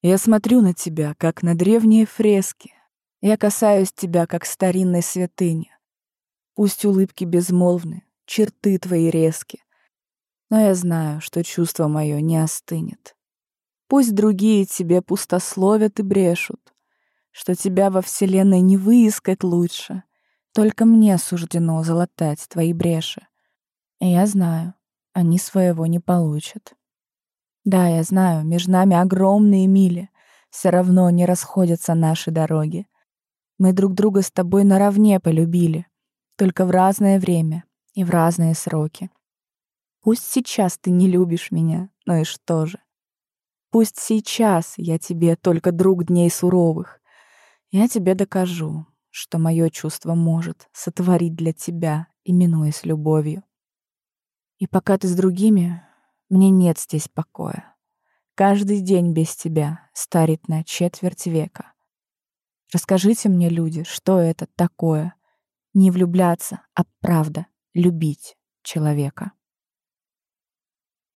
Я смотрю на тебя, как на древние фрески. Я касаюсь тебя, как старинной святыни. Пусть улыбки безмолвны, черты твои резки, но я знаю, что чувство мое не остынет. Пусть другие тебе пустословят и брешут, что тебя во вселенной не выискать лучше, только мне суждено залатать твои бреши. И я знаю, они своего не получат. Да, я знаю, между нами огромные мили, все равно не расходятся наши дороги. Мы друг друга с тобой наравне полюбили, только в разное время и в разные сроки. Пусть сейчас ты не любишь меня, но и что же? Пусть сейчас я тебе только друг дней суровых. Я тебе докажу, что мое чувство может сотворить для тебя, именуясь любовью. И пока ты с другими, мне нет здесь покоя. Каждый день без тебя старит на четверть века. Расскажите мне, люди, что это такое? Не влюбляться, а правда любить человека.